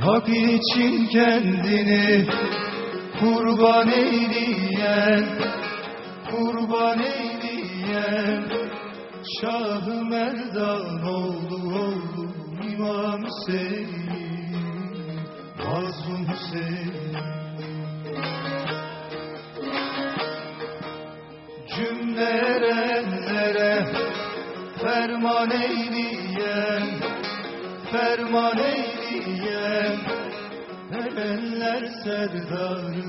Hak için kendini kurban eyleyen, kurban eyleyen Şah-ı Merdan oldu oldu İmam Hüseyin, Mazlum Hüseyin. Cümle erenlere ferman eyleyen, Erenler serdarı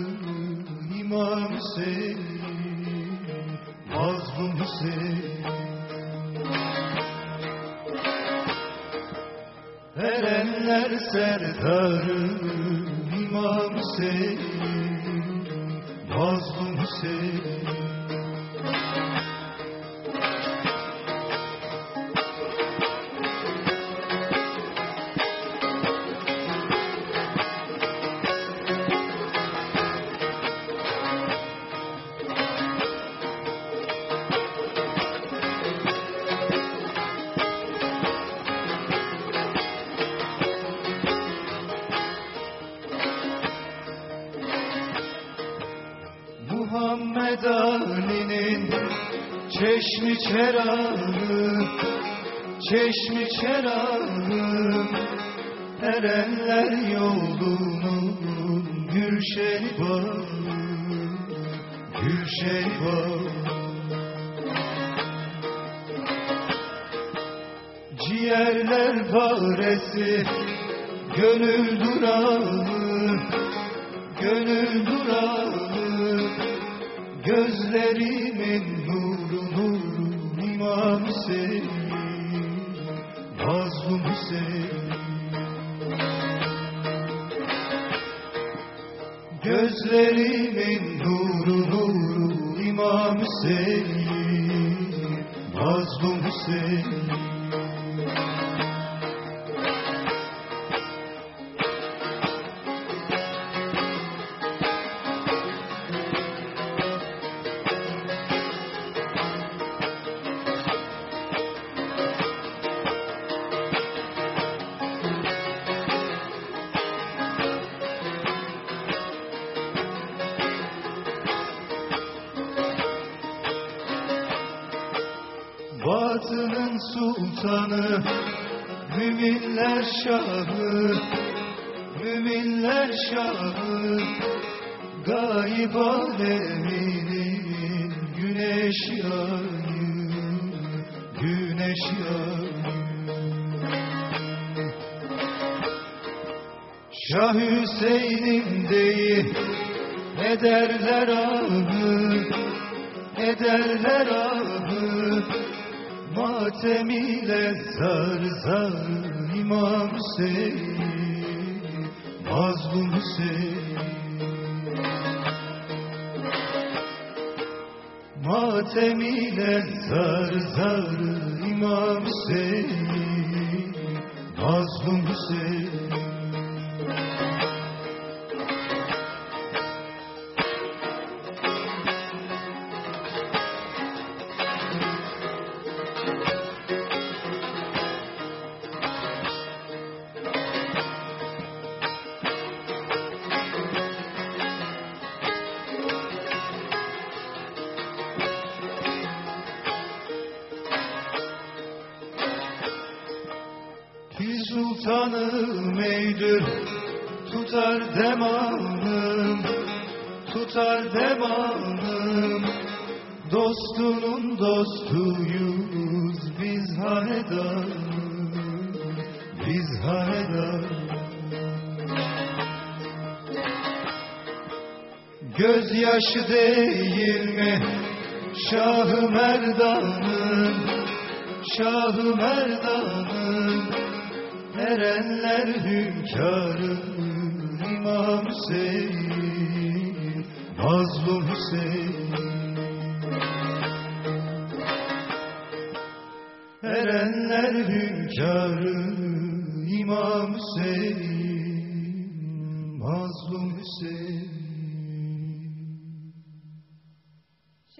İmam Hüseyin, Mazlum Hüseyin. Erenler serdarı İmam Hüseyin, Mazlum Hüseyin Muhammed Ali'nin çeşmi çerağı, çeşmi çerağı, erenler yolunun gülşeni bağı, gülşeni bağı. Ciğerler faresi, gönül durağı, gönül durağı, Gözlerimin nuru nuru İmam Hüseyin Mazlum Hüseyin. Gözlerimin nuru nuru İmam Hüseyin Mazlum Hüseyin Batının sultanı, müminler şahı, müminler şahı, gayb aleminin güneş ayı, güneş ayı. Şah Hüseyin'im değil, ederler ahı, ederler ahı, matem ile zar zar İmam Hüseyin, mazlum Hüseyin. Matem ile zar zar İmam Hüseyin, mazlum Hüseyin. Sultanım eydür tutar demanım tutar demanım. Dostunun dostuyuz biz hanedanım biz hanedanım gözyaşı değil mi? Şahı Merdan'ım, Şahı Merdan'ım, Erenler hünkârı İmam Hüseyin, Mazlum Hüseyin. Erenler hünkârı İmam Hüseyin, Mazlum Hüseyin.